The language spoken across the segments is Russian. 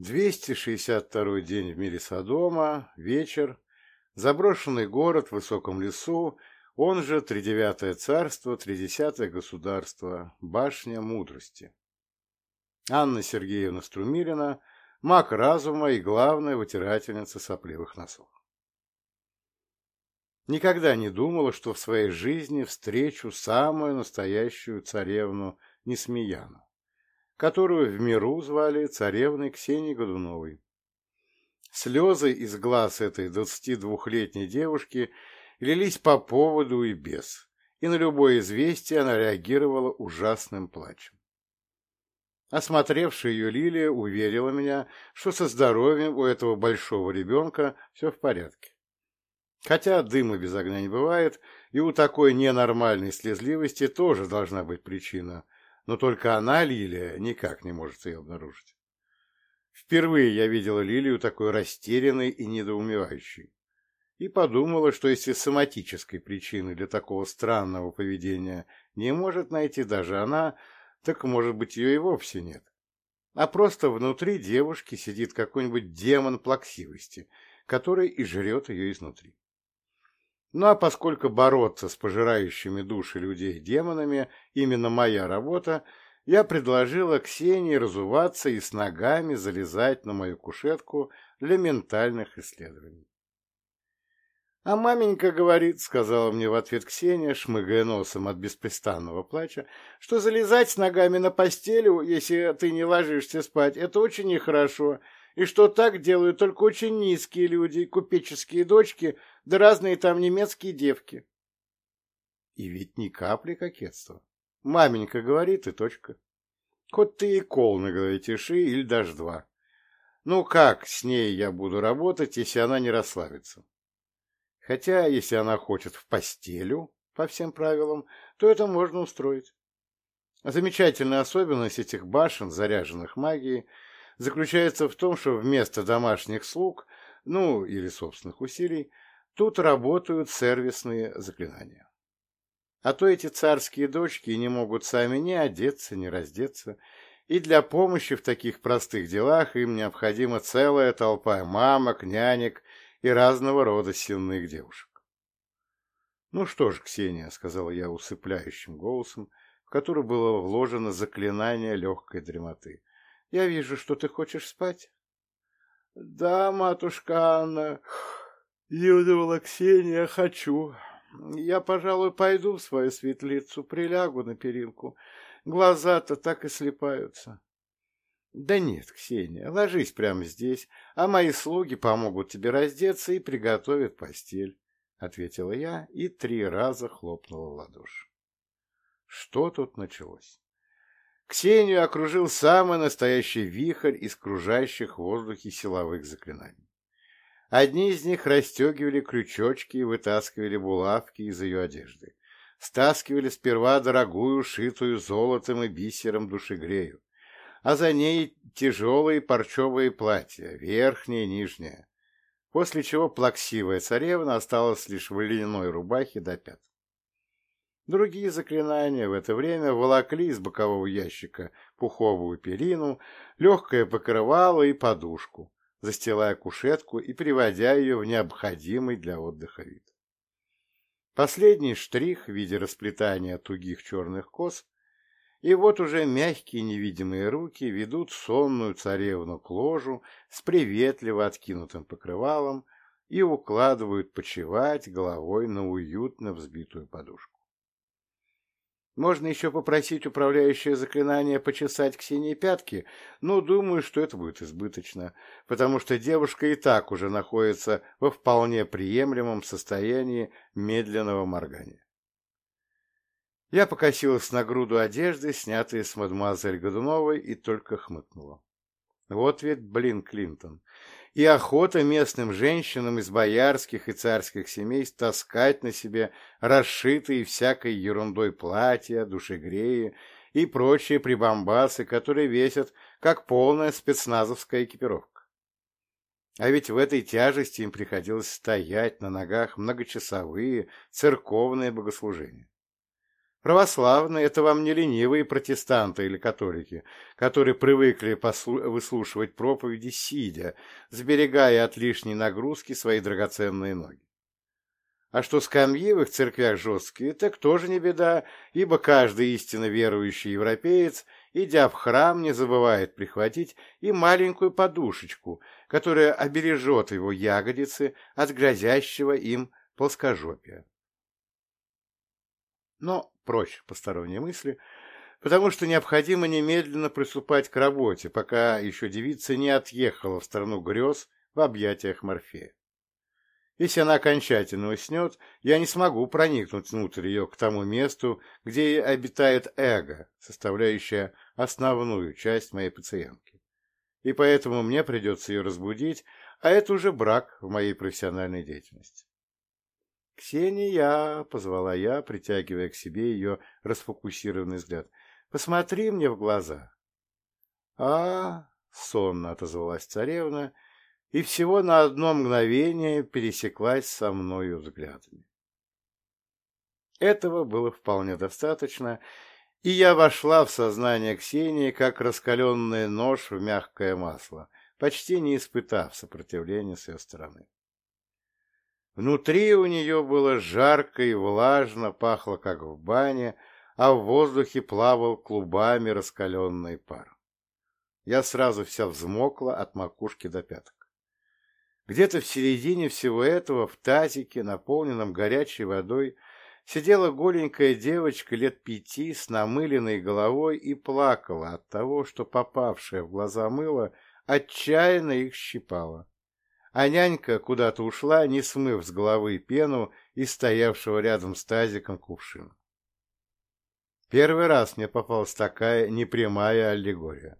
262 день в мире Содома, вечер, заброшенный город в высоком лесу, он же Тридевятое царство, Тридесятое государство, башня мудрости. Анна Сергеевна Струмилина, маг разума и главная вытирательница сопливых носов. Никогда не думала, что в своей жизни встречу самую настоящую царевну Несмеяну которую в миру звали царевной Ксенией Годуновой. Слезы из глаз этой двадцати двухлетней девушки лились по поводу и без, и на любое известие она реагировала ужасным плачем. Осмотревшая ее Лилия уверила меня, что со здоровьем у этого большого ребенка все в порядке. Хотя дыма без огня не бывает, и у такой ненормальной слезливости тоже должна быть причина – но только она, Лилия, никак не может ее обнаружить. Впервые я видела Лилию такой растерянной и недоумевающей. И подумала, что если соматической причины для такого странного поведения не может найти даже она, так, может быть, ее и вовсе нет. А просто внутри девушки сидит какой-нибудь демон плаксивости, который и жрет ее изнутри. Ну а поскольку бороться с пожирающими души людей демонами именно моя работа, я предложила Ксении разуваться и с ногами залезать на мою кушетку для ментальных исследований. «А маменька говорит, — сказала мне в ответ Ксения, шмыгая носом от беспрестанного плача, — что залезать с ногами на постелю, если ты не ложишься спать, это очень нехорошо, и что так делают только очень низкие люди, купеческие дочки, да разные там немецкие девки. И ведь ни капли кокетства. Маменька говорит, и точка. Хоть ты и кол на голове тиши, или даже два. Ну как с ней я буду работать, если она не расслабится? Хотя, если она хочет в постелю, по всем правилам, то это можно устроить. Замечательная особенность этих башен, заряженных магией, заключается в том, что вместо домашних слуг, ну или собственных усилий, тут работают сервисные заклинания. А то эти царские дочки не могут сами ни одеться, ни раздеться, и для помощи в таких простых делах им необходима целая толпа мамок, нянек и разного рода сильных девушек. «Ну что ж, Ксения», — сказала я усыпляющим голосом, в который было вложено заклинание легкой дремоты, — «я вижу, что ты хочешь спать». «Да, матушка Анна», — юдовала Ксения, — «хочу. Я, пожалуй, пойду в свою светлицу, прилягу на перинку. Глаза-то так и слепаются. Да нет, Ксения, ложись прямо здесь, а мои слуги помогут тебе раздеться и приготовят постель, — ответила я и три раза хлопнула в ладоши. Что тут началось? Ксению окружил самый настоящий вихрь из кружащих в воздухе силовых заклинаний. Одни из них расстегивали крючочки и вытаскивали булавки из ее одежды. Стаскивали сперва дорогую, шитую золотом и бисером душегрею, а за ней тяжелые парчевые платья, верхнее и нижнее, после чего плаксивая царевна осталась лишь в льняной рубахе до пят. Другие заклинания в это время волокли из бокового ящика пуховую перину, легкое покрывало и подушку, застилая кушетку и приводя ее в необходимый для отдыха вид. Последний штрих в виде расплетания тугих черных кос, и вот уже мягкие невидимые руки ведут сонную царевну к ложу с приветливо откинутым покрывалом и укладывают почевать головой на уютно взбитую подушку. Можно еще попросить управляющее заклинание почесать Ксении пятки, но думаю, что это будет избыточно, потому что девушка и так уже находится во вполне приемлемом состоянии медленного моргания. Я покосилась на груду одежды, снятой с мадемуазель Годуновой, и только хмыкнула. Вот ведь, блин, Клинтон и охота местным женщинам из боярских и царских семейств таскать на себе расшитые всякой ерундой платья, душегреи и прочие прибамбасы, которые весят, как полная спецназовская экипировка. А ведь в этой тяжести им приходилось стоять на ногах многочасовые церковные богослужения. Православные — это вам не ленивые протестанты или католики, которые привыкли выслушивать проповеди сидя, сберегая от лишней нагрузки свои драгоценные ноги. А что скамьи в их церквях жесткие, так тоже не беда, ибо каждый истинно верующий европеец, идя в храм, не забывает прихватить и маленькую подушечку, которая обережет его ягодицы от грозящего им плоскожопия. Но прочь посторонние мысли, потому что необходимо немедленно приступать к работе, пока еще девица не отъехала в страну грез в объятиях Морфея. Если она окончательно уснет, я не смогу проникнуть внутрь ее к тому месту, где обитает эго, составляющее основную часть моей пациентки. И поэтому мне придется ее разбудить, а это уже брак в моей профессиональной деятельности. «Ксения!» — позвала я, притягивая к себе ее расфокусированный взгляд. «Посмотри мне в глаза!» «А...» — сонно отозвалась царевна — и всего на одно мгновение пересеклась со мною взглядами. Этого было вполне достаточно, и я вошла в сознание Ксении, как раскаленный нож в мягкое масло, почти не испытав сопротивления с ее стороны. Внутри у нее было жарко и влажно, пахло, как в бане, а в воздухе плавал клубами раскаленный пар. Я сразу вся взмокла от макушки до пяток. Где-то в середине всего этого, в тазике, наполненном горячей водой, сидела голенькая девочка лет пяти с намыленной головой и плакала от того, что попавшая в глаза мыло отчаянно их щипала. А нянька куда-то ушла, не смыв с головы пену из стоявшего рядом с тазиком кувшина. Первый раз мне попалась такая непрямая аллегория.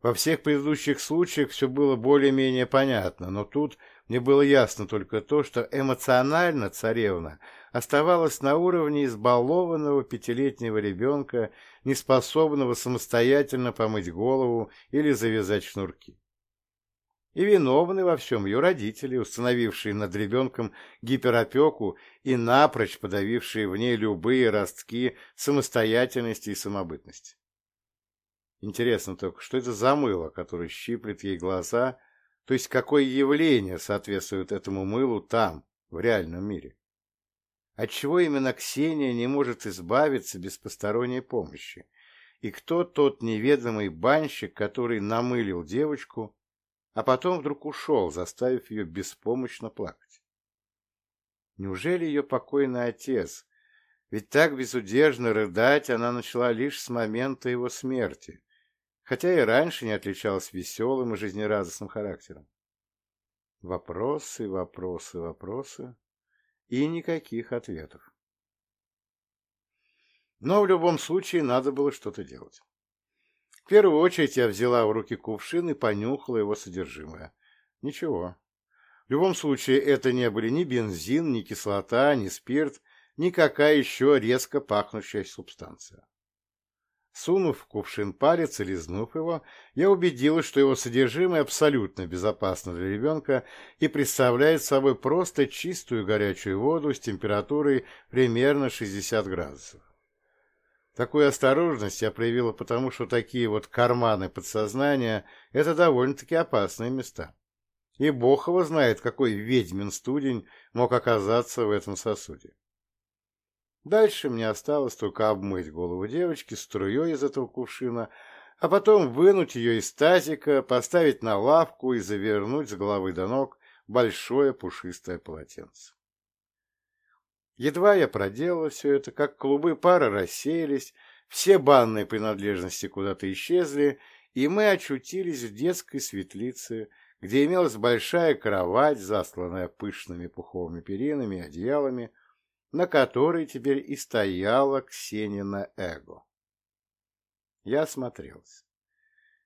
Во всех предыдущих случаях все было более-менее понятно, но тут мне было ясно только то, что эмоционально царевна оставалась на уровне избалованного пятилетнего ребенка, неспособного самостоятельно помыть голову или завязать шнурки. И виновны во всем ее родители, установившие над ребенком гиперопеку и напрочь подавившие в ней любые ростки самостоятельности и самобытности. Интересно только, что это за мыло, которое щиплет ей глаза, то есть какое явление соответствует этому мылу там, в реальном мире? Отчего именно Ксения не может избавиться без посторонней помощи? И кто тот неведомый банщик, который намылил девочку, а потом вдруг ушел, заставив ее беспомощно плакать? Неужели ее покойный отец? Ведь так безудержно рыдать она начала лишь с момента его смерти, хотя и раньше не отличалась веселым и жизнерадостным характером. Вопросы, вопросы, вопросы и никаких ответов. Но в любом случае надо было что-то делать. В первую очередь я взяла в руки кувшин и понюхала его содержимое. Ничего. В любом случае это не были ни бензин, ни кислота, ни спирт, никакая еще резко пахнущая субстанция. Сунув кувшин палец и лизнув его, я убедилась, что его содержимое абсолютно безопасно для ребенка и представляет собой просто чистую горячую воду с температурой примерно 60 градусов. Такую осторожность я проявила потому, что такие вот карманы подсознания – это довольно-таки опасные места. И бог его знает, какой ведьмин студень мог оказаться в этом сосуде. Дальше мне осталось только обмыть голову девочки струей из этого кувшина, а потом вынуть ее из тазика, поставить на лавку и завернуть с головы до ног большое пушистое полотенце. Едва я проделала все это, как клубы пара рассеялись, все банные принадлежности куда-то исчезли, и мы очутились в детской светлице, где имелась большая кровать, засланная пышными пуховыми перинами и одеялами, на которой теперь и стояла Ксенина эго. Я осмотрелся.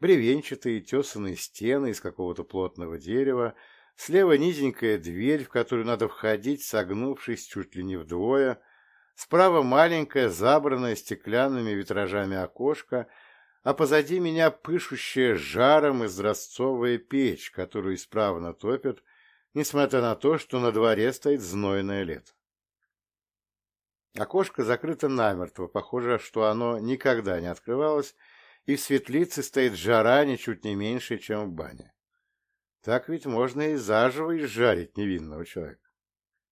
Бревенчатые тесанные стены из какого-то плотного дерева, слева низенькая дверь, в которую надо входить, согнувшись чуть ли не вдвое, справа маленькое, забранное стеклянными витражами окошко, а позади меня пышущая жаром изразцовая печь, которую исправно топят, несмотря на то, что на дворе стоит знойное лето. Окошко закрыто намертво, похоже, что оно никогда не открывалось, и в светлице стоит жара ничуть не меньше, чем в бане. Так ведь можно и заживо изжарить невинного человека.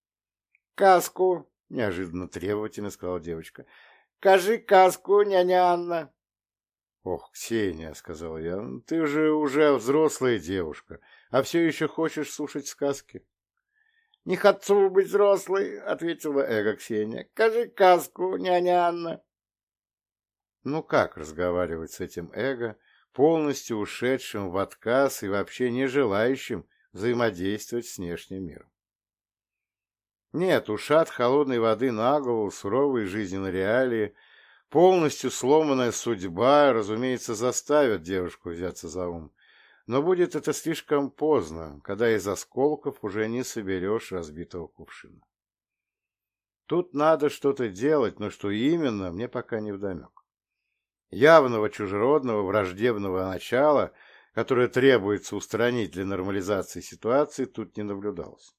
— Каску! — неожиданно требовательно сказала девочка. — Кажи каску, няня Анна! — Ох, Ксения, — сказал я, — ты же уже взрослая девушка, а все еще хочешь слушать сказки. — Не хочу быть взрослой, — ответила эго Ксения. — Кажи каску, няня Анна. Ну как разговаривать с этим эго, полностью ушедшим в отказ и вообще не желающим взаимодействовать с внешним миром? Нет, ушат холодной воды на голову, суровые жизненные реалии, полностью сломанная судьба, разумеется, заставят девушку взяться за ум. Но будет это слишком поздно, когда из осколков уже не соберешь разбитого кувшина. Тут надо что-то делать, но что именно, мне пока не вдомек. Явного чужеродного враждебного начала, которое требуется устранить для нормализации ситуации, тут не наблюдалось.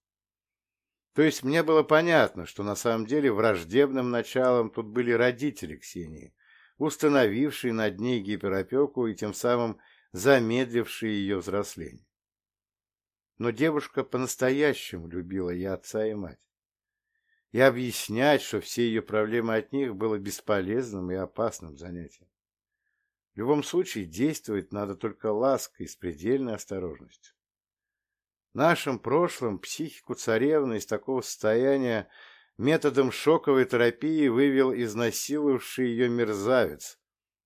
То есть мне было понятно, что на самом деле враждебным началом тут были родители Ксении, установившие над ней гиперопеку и тем самым замедлившие ее взросление. Но девушка по-настоящему любила и отца, и мать. И объяснять, что все ее проблемы от них, было бесполезным и опасным занятием. В любом случае, действовать надо только лаской с предельной осторожностью. В нашем прошлом психику царевны из такого состояния методом шоковой терапии вывел изнасиловавший ее мерзавец,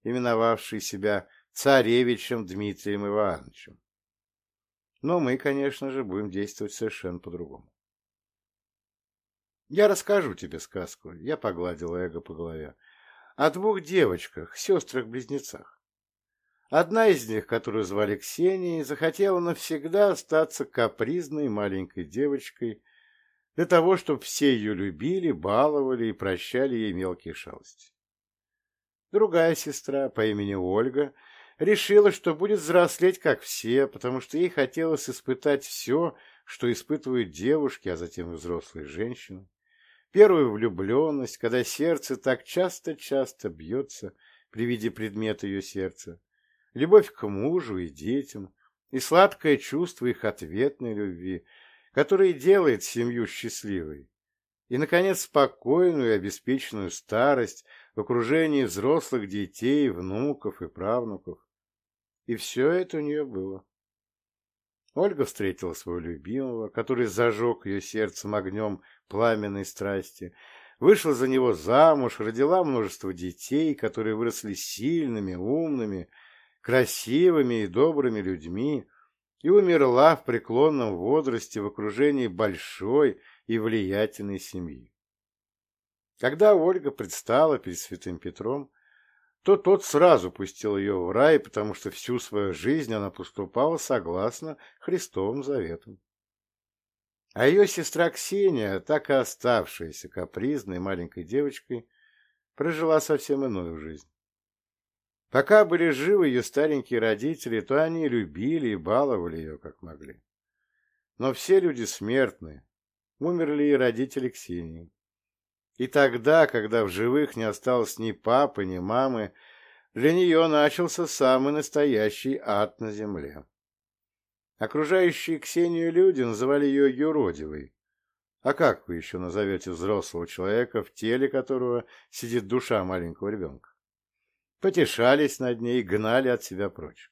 именовавший себя царевичем Дмитрием Ивановичем. Но мы, конечно же, будем действовать совершенно по-другому. Я расскажу тебе сказку, я погладил эго по голове, о двух девочках, сестрах-близнецах. Одна из них, которую звали Ксенией, захотела навсегда остаться капризной маленькой девочкой для того, чтобы все ее любили, баловали и прощали ей мелкие шалости. Другая сестра по имени Ольга решила, что будет взрослеть, как все, потому что ей хотелось испытать все, что испытывают девушки, а затем взрослые женщины. Первую влюбленность, когда сердце так часто-часто бьется при виде предмета ее сердца, любовь к мужу и детям, и сладкое чувство их ответной любви, которое делает семью счастливой, и, наконец, спокойную и обеспеченную старость в окружении взрослых детей, внуков и правнуков. И все это у нее было. Ольга встретила своего любимого, который зажег ее сердцем огнем пламенной страсти, вышла за него замуж, родила множество детей, которые выросли сильными, умными, красивыми и добрыми людьми и умерла в преклонном возрасте в окружении большой и влиятельной семьи. Когда Ольга предстала перед святым Петром, то тот сразу пустил ее в рай, потому что всю свою жизнь она поступала согласно Христовым заветам. А ее сестра Ксения, так и оставшаяся капризной маленькой девочкой, прожила совсем иную жизнь. Пока были живы ее старенькие родители, то они любили и баловали ее, как могли. Но все люди смертны. Умерли и родители Ксении. И тогда, когда в живых не осталось ни папы, ни мамы, для нее начался самый настоящий ад на земле. Окружающие Ксению люди называли ее юродивой. А как вы еще назовете взрослого человека, в теле которого сидит душа маленького ребенка? Потешались над ней и гнали от себя прочь.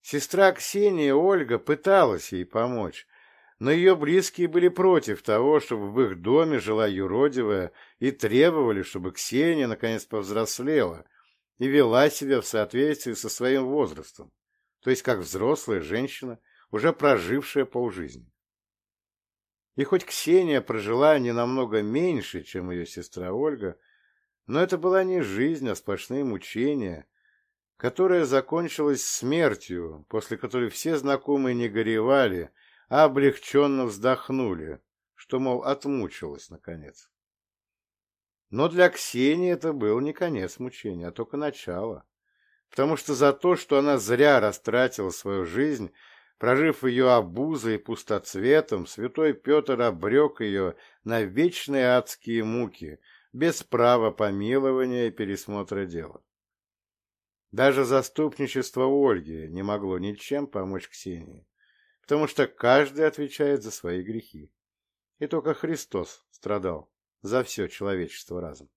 Сестра Ксения, Ольга, пыталась ей помочь, но ее близкие были против того, чтобы в их доме жила юродивая, и требовали, чтобы Ксения наконец повзрослела и вела себя в соответствии со своим возрастом, то есть как взрослая женщина, уже прожившая полжизни. И хоть Ксения прожила не намного меньше, чем ее сестра Ольга, но это была не жизнь, а сплошные мучения, которая закончилась смертью, после которой все знакомые не горевали, а облегченно вздохнули, что, мол, отмучилась наконец. Но для Ксении это был не конец мучения, а только начало. Потому что за то, что она зря растратила свою жизнь, прожив ее обузой и пустоцветом, святой Петр обрек ее на вечные адские муки – без права помилования и пересмотра дела. Даже заступничество Ольги не могло ничем помочь Ксении, потому что каждый отвечает за свои грехи. И только Христос страдал за все человечество разом.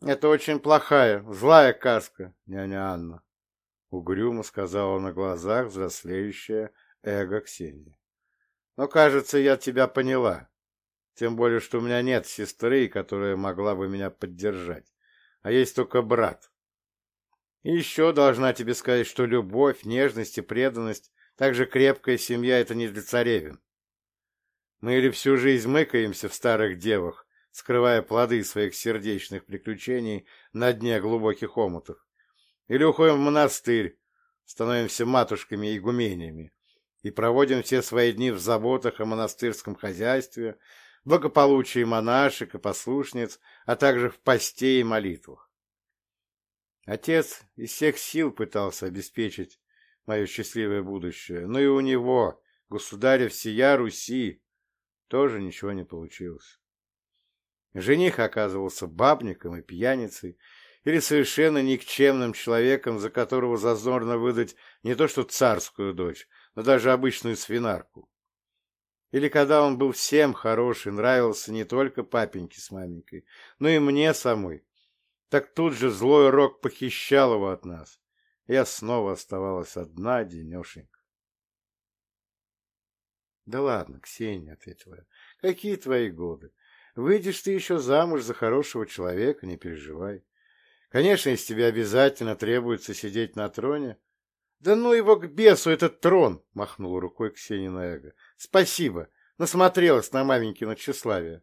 «Это очень плохая, злая каска, няня Анна», — угрюмо сказала на глазах взрослеющая эго Ксении. «Но, кажется, я тебя поняла, тем более, что у меня нет сестры, которая могла бы меня поддержать, а есть только брат. И еще должна тебе сказать, что любовь, нежность и преданность, также крепкая семья — это не для царевин. Мы или всю жизнь мыкаемся в старых девах, скрывая плоды своих сердечных приключений на дне глубоких омутов. Или уходим в монастырь, становимся матушками и гуменями и проводим все свои дни в заботах о монастырском хозяйстве, благополучии монашек и послушниц, а также в посте и молитвах. Отец из всех сил пытался обеспечить мое счастливое будущее, но и у него, государя всея Руси, тоже ничего не получилось. Жених оказывался бабником и пьяницей, или совершенно никчемным человеком, за которого зазорно выдать не то что царскую дочь, но даже обычную свинарку. Или когда он был всем хороший, нравился не только папеньке с маменькой, но и мне самой, так тут же злой рок похищал его от нас. Я снова оставалась одна денешенька. — Да ладно, Ксения, — ответила я, — какие твои годы? Выйдешь ты еще замуж за хорошего человека, не переживай. Конечно, из тебя обязательно требуется сидеть на троне. Да ну его к бесу, этот трон! — махнула рукой Ксения на эго. — Спасибо, насмотрелась на маменькино тщеславие.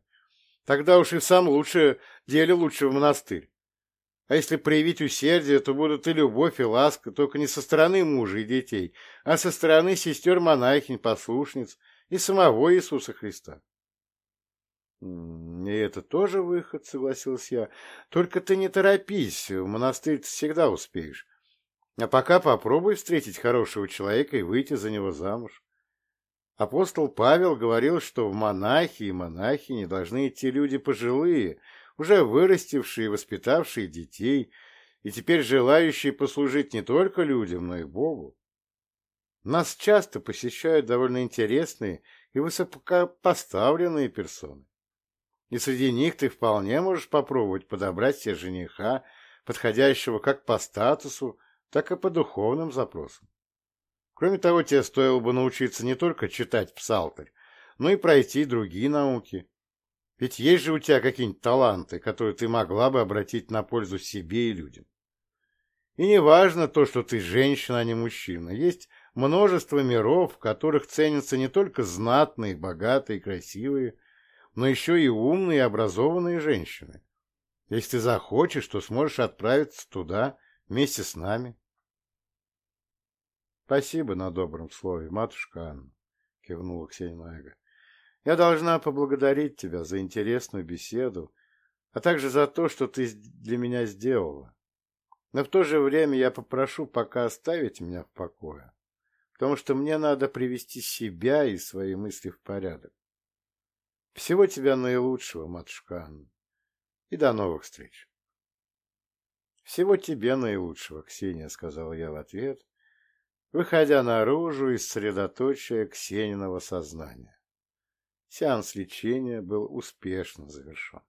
Тогда уж и сам лучше, деле лучше в монастырь. А если проявить усердие, то будут и любовь, и ласка, только не со стороны мужа и детей, а со стороны сестер-монахинь, послушниц и самого Иисуса Христа. «И это тоже выход», — согласился я. «Только ты не торопись, в монастырь ты всегда успеешь. А пока попробуй встретить хорошего человека и выйти за него замуж». Апостол Павел говорил, что в монахи и монахини должны идти люди пожилые, уже вырастившие и воспитавшие детей, и теперь желающие послужить не только людям, но и Богу. Нас часто посещают довольно интересные и высокопоставленные персоны. И среди них ты вполне можешь попробовать подобрать себе жениха, подходящего как по статусу, так и по духовным запросам. Кроме того, тебе стоило бы научиться не только читать псалтырь, но и пройти другие науки. Ведь есть же у тебя какие-нибудь таланты, которые ты могла бы обратить на пользу себе и людям. И не важно то, что ты женщина, а не мужчина. Есть множество миров, в которых ценятся не только знатные, богатые, красивые, но еще и умные и образованные женщины. Если ты захочешь, то сможешь отправиться туда вместе с нами. — Спасибо на добром слове, матушка Анна, — кивнула Ксения Майга. — Я должна поблагодарить тебя за интересную беседу, а также за то, что ты для меня сделала. Но в то же время я попрошу пока оставить меня в покое, потому что мне надо привести себя и свои мысли в порядок. Всего тебя наилучшего, матушка Анна. И до новых встреч. Всего тебе наилучшего, Ксения, сказал я в ответ, выходя наружу из средоточия Ксениного сознания. Сеанс лечения был успешно завершен.